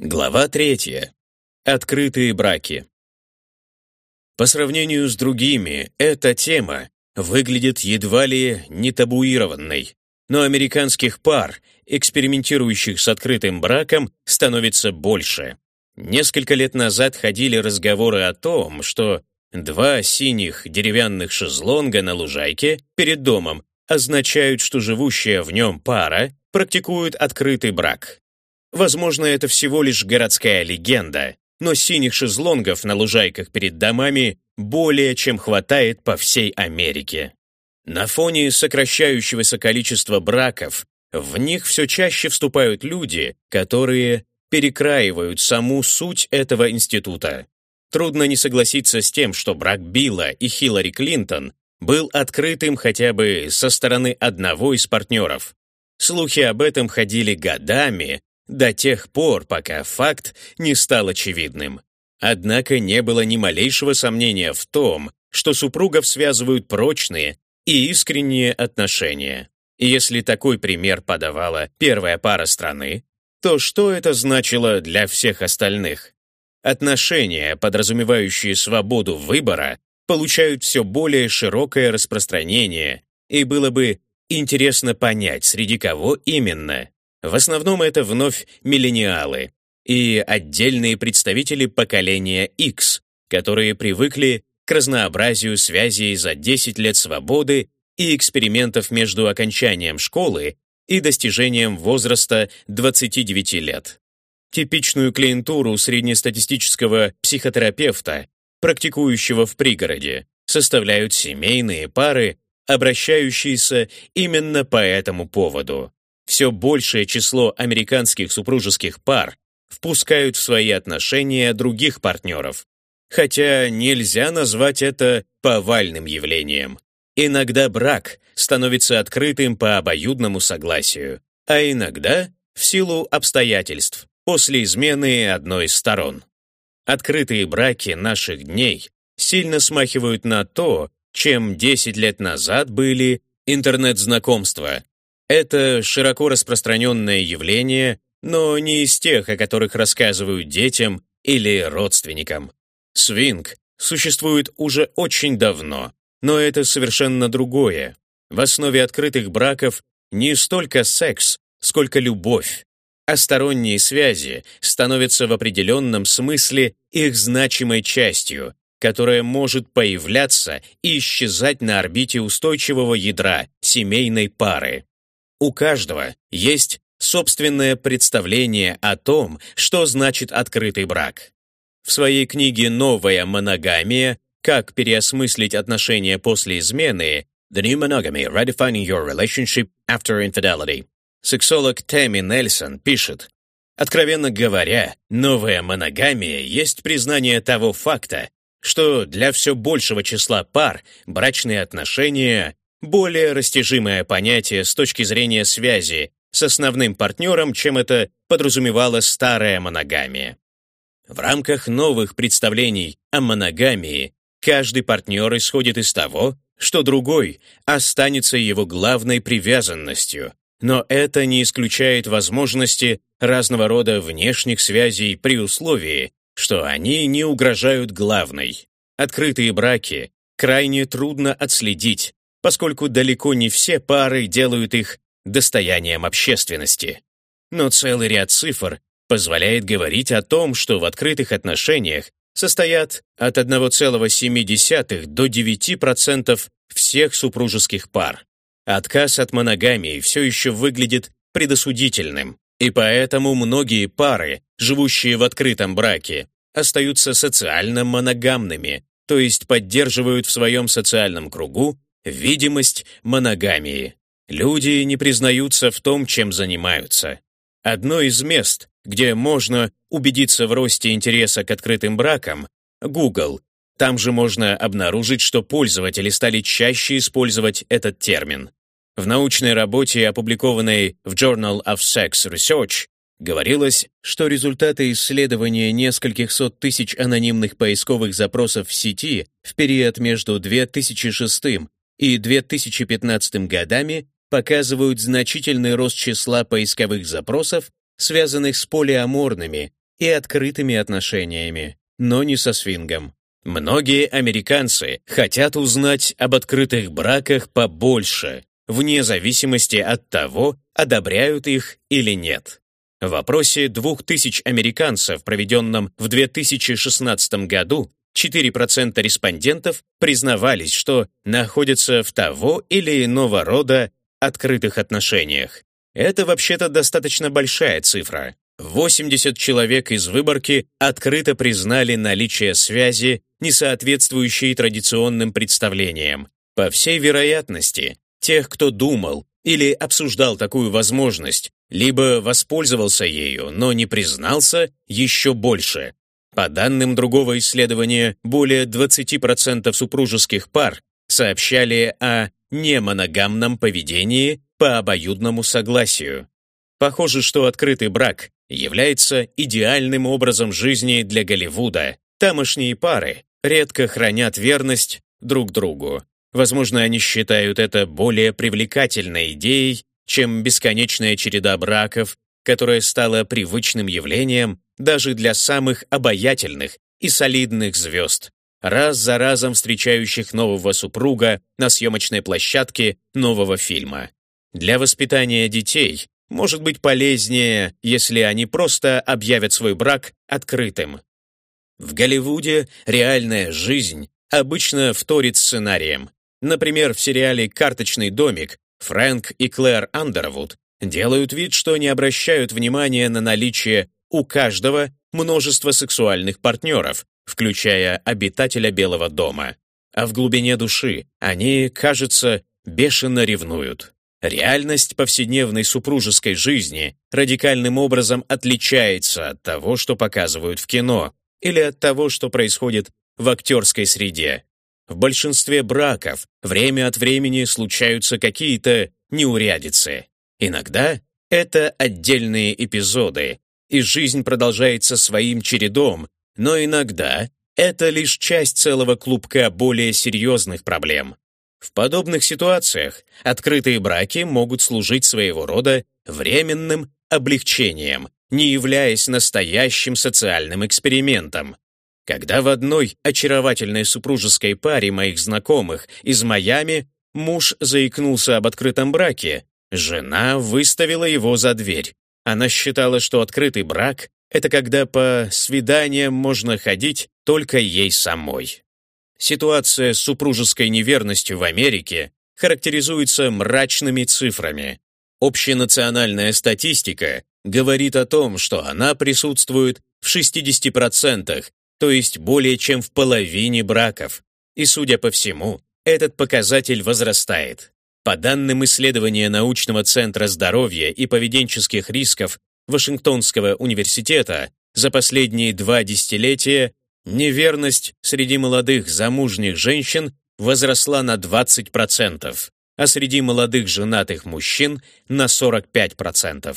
Глава третья. Открытые браки. По сравнению с другими, эта тема выглядит едва ли не табуированной, но американских пар, экспериментирующих с открытым браком, становится больше. Несколько лет назад ходили разговоры о том, что два синих деревянных шезлонга на лужайке перед домом означают, что живущая в нем пара практикует открытый брак. Возможно, это всего лишь городская легенда, но синих шезлонгов на лужайках перед домами более чем хватает по всей Америке. На фоне сокращающегося количества браков в них все чаще вступают люди, которые перекраивают саму суть этого института. Трудно не согласиться с тем, что брак Билла и Хиллари Клинтон был открытым хотя бы со стороны одного из партнеров. Слухи об этом ходили годами, до тех пор, пока факт не стал очевидным. Однако не было ни малейшего сомнения в том, что супругов связывают прочные и искренние отношения. Если такой пример подавала первая пара страны, то что это значило для всех остальных? Отношения, подразумевающие свободу выбора, получают все более широкое распространение, и было бы интересно понять, среди кого именно. В основном это вновь миллениалы и отдельные представители поколения X, которые привыкли к разнообразию связей за 10 лет свободы и экспериментов между окончанием школы и достижением возраста 29 лет. Типичную клиентуру среднестатистического психотерапевта, практикующего в пригороде, составляют семейные пары, обращающиеся именно по этому поводу все большее число американских супружеских пар впускают в свои отношения других партнеров, хотя нельзя назвать это повальным явлением. Иногда брак становится открытым по обоюдному согласию, а иногда в силу обстоятельств, после измены одной из сторон. Открытые браки наших дней сильно смахивают на то, чем 10 лет назад были интернет-знакомства, это широко распространенное явление, но не из тех, о которых рассказывают детям или родственникам. Свинг существует уже очень давно, но это совершенно другое. В основе открытых браков не столько секс, сколько любовь. А сторонние связи становятся в определенном смысле их значимой частью, которая может появляться и исчезать на орбите устойчивого ядра семейной пары. У каждого есть собственное представление о том, что значит открытый брак. В своей книге «Новая моногамия. Как переосмыслить отношения после измены» The New Monogamy – Redefining Your Relationship After Infidelity сексолог Тэмми Нельсон пишет, Откровенно говоря, новая моногамия есть признание того факта, что для все большего числа пар брачные отношения более растяжимое понятие с точки зрения связи с основным партнером, чем это подразумевала старая моногамия. В рамках новых представлений о моногамии каждый партнер исходит из того, что другой останется его главной привязанностью, но это не исключает возможности разного рода внешних связей при условии, что они не угрожают главной. Открытые браки крайне трудно отследить, поскольку далеко не все пары делают их достоянием общественности. Но целый ряд цифр позволяет говорить о том, что в открытых отношениях состоят от 1,7 до 9% всех супружеских пар. Отказ от моногамии все еще выглядит предосудительным, и поэтому многие пары, живущие в открытом браке, остаются социально моногамными, то есть поддерживают в своем социальном кругу Видимость моногамии. Люди не признаются в том, чем занимаются. Одно из мест, где можно убедиться в росте интереса к открытым бракам — Google. Там же можно обнаружить, что пользователи стали чаще использовать этот термин. В научной работе, опубликованной в Journal of Sex Research, говорилось, что результаты исследования нескольких сот тысяч анонимных поисковых запросов в сети в период между 2006 и 2015 годами показывают значительный рост числа поисковых запросов, связанных с полиаморными и открытыми отношениями, но не со свингом. Многие американцы хотят узнать об открытых браках побольше, вне зависимости от того, одобряют их или нет. В опросе 2000 американцев, проведенном в 2016 году, 4% респондентов признавались, что находятся в того или иного рода открытых отношениях. Это вообще-то достаточно большая цифра. 80 человек из выборки открыто признали наличие связи, не соответствующей традиционным представлениям. По всей вероятности, тех, кто думал или обсуждал такую возможность, либо воспользовался ею, но не признался, еще больше. По данным другого исследования, более 20% супружеских пар сообщали о немоногамном поведении по обоюдному согласию. Похоже, что открытый брак является идеальным образом жизни для Голливуда. Тамошние пары редко хранят верность друг другу. Возможно, они считают это более привлекательной идеей, чем бесконечная череда браков, которая стала привычным явлением даже для самых обаятельных и солидных звезд, раз за разом встречающих нового супруга на съемочной площадке нового фильма. Для воспитания детей может быть полезнее, если они просто объявят свой брак открытым. В Голливуде реальная жизнь обычно вторит сценарием. Например, в сериале «Карточный домик» Фрэнк и Клэр Андервуд делают вид, что не обращают внимания на наличие у каждого множество сексуальных партнеров, включая обитателя Белого дома. А в глубине души они, кажется, бешено ревнуют. Реальность повседневной супружеской жизни радикальным образом отличается от того, что показывают в кино, или от того, что происходит в актерской среде. В большинстве браков время от времени случаются какие-то неурядицы. Иногда это отдельные эпизоды, и жизнь продолжается своим чередом, но иногда это лишь часть целого клубка более серьезных проблем. В подобных ситуациях открытые браки могут служить своего рода временным облегчением, не являясь настоящим социальным экспериментом. Когда в одной очаровательной супружеской паре моих знакомых из Майами муж заикнулся об открытом браке, жена выставила его за дверь. Она считала, что открытый брак — это когда по свиданиям можно ходить только ей самой. Ситуация с супружеской неверностью в Америке характеризуется мрачными цифрами. Общенациональная статистика говорит о том, что она присутствует в 60%, то есть более чем в половине браков. И, судя по всему, этот показатель возрастает. По данным исследования научного центра здоровья и поведенческих рисков Вашингтонского университета, за последние два десятилетия неверность среди молодых замужних женщин возросла на 20%, а среди молодых женатых мужчин на 45%.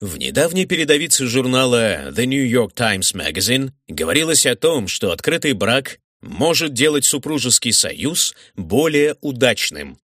В недавней передовице журнала The New York Times Magazine говорилось о том, что открытый брак может делать супружеский союз более удачным.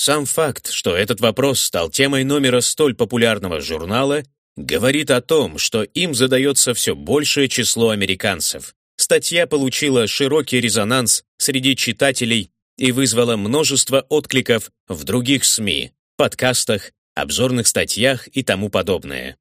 Сам факт, что этот вопрос стал темой номера столь популярного журнала, говорит о том, что им задается все большее число американцев. Статья получила широкий резонанс среди читателей и вызвала множество откликов в других СМИ, подкастах, обзорных статьях и тому подобное.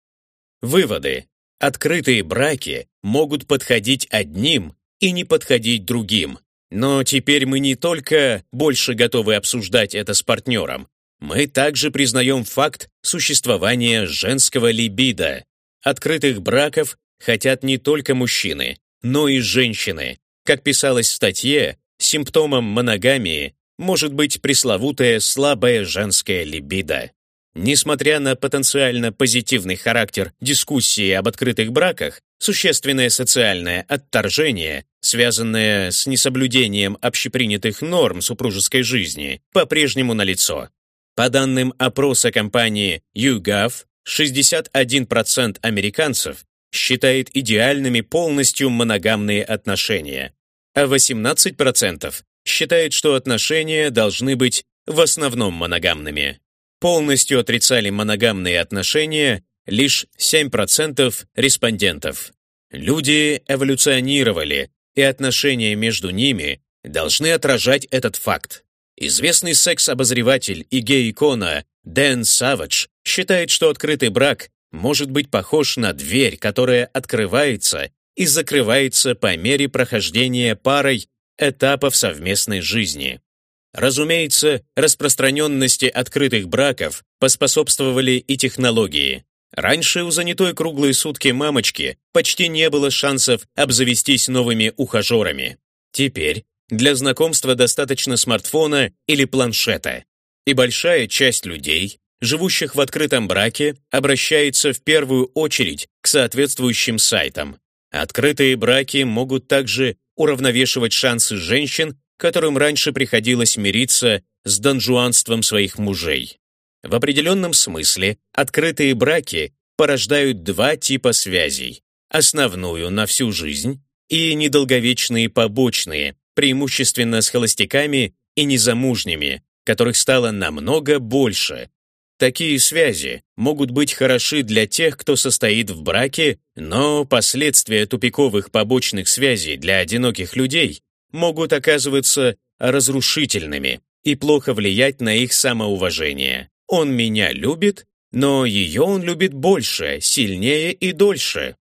Выводы. Открытые браки могут подходить одним и не подходить другим. Но теперь мы не только больше готовы обсуждать это с партнером, мы также признаем факт существования женского либидо. Открытых браков хотят не только мужчины, но и женщины. Как писалось в статье, симптомом моногамии может быть пресловутая слабая женская либидо. Несмотря на потенциально позитивный характер дискуссии об открытых браках, существенное социальное отторжение, связанное с несоблюдением общепринятых норм супружеской жизни, по-прежнему налицо. По данным опроса компании YouGov, 61% американцев считает идеальными полностью моногамные отношения, а 18% считает, что отношения должны быть в основном моногамными. Полностью отрицали моногамные отношения лишь 7% респондентов. Люди эволюционировали, и отношения между ними должны отражать этот факт. Известный секс-обозреватель и гей-икона Дэн Савадж считает, что открытый брак может быть похож на дверь, которая открывается и закрывается по мере прохождения парой этапов совместной жизни. Разумеется, распространенности открытых браков поспособствовали и технологии. Раньше у занятой круглые сутки мамочки почти не было шансов обзавестись новыми ухажерами. Теперь для знакомства достаточно смартфона или планшета. И большая часть людей, живущих в открытом браке, обращается в первую очередь к соответствующим сайтам. Открытые браки могут также уравновешивать шансы женщин, которым раньше приходилось мириться с донжуанством своих мужей. В определенном смысле открытые браки порождают два типа связей – основную на всю жизнь и недолговечные побочные, преимущественно с холостяками и незамужними, которых стало намного больше. Такие связи могут быть хороши для тех, кто состоит в браке, но последствия тупиковых побочных связей для одиноких людей могут оказываться разрушительными и плохо влиять на их самоуважение. Он меня любит, но ее он любит больше, сильнее и дольше.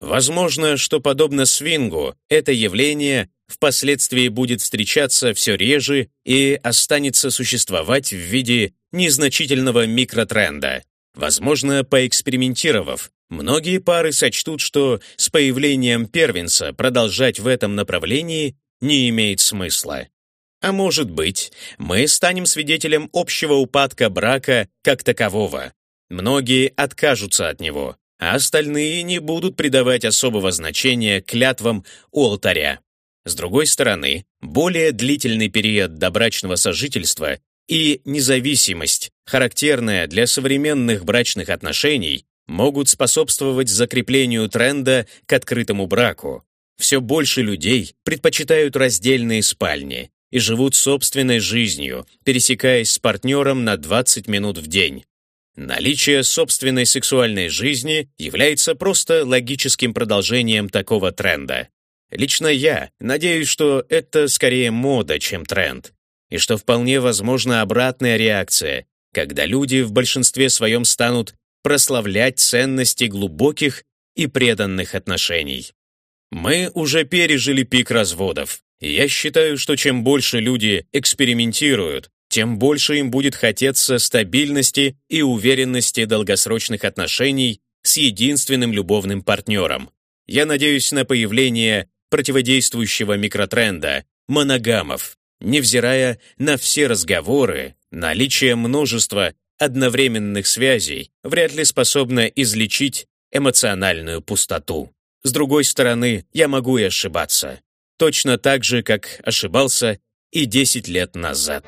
Возможно, что подобно свингу, это явление впоследствии будет встречаться все реже и останется существовать в виде незначительного микротренда. Возможно, поэкспериментировав, многие пары сочтут, что с появлением первенца продолжать в этом направлении не имеет смысла. А может быть, мы станем свидетелем общего упадка брака как такового. Многие откажутся от него, а остальные не будут придавать особого значения клятвам у алтаря. С другой стороны, более длительный период добрачного сожительства и независимость, характерная для современных брачных отношений, могут способствовать закреплению тренда к открытому браку. Все больше людей предпочитают раздельные спальни и живут собственной жизнью, пересекаясь с партнером на 20 минут в день. Наличие собственной сексуальной жизни является просто логическим продолжением такого тренда. Лично я надеюсь, что это скорее мода, чем тренд, и что вполне возможна обратная реакция, когда люди в большинстве своем станут прославлять ценности глубоких и преданных отношений. Мы уже пережили пик разводов, я считаю, что чем больше люди экспериментируют, тем больше им будет хотеться стабильности и уверенности долгосрочных отношений с единственным любовным партнером. Я надеюсь на появление противодействующего микротренда – моногамов, невзирая на все разговоры, наличие множества одновременных связей вряд ли способно излечить эмоциональную пустоту. С другой стороны, я могу и ошибаться. Точно так же, как ошибался и 10 лет назад.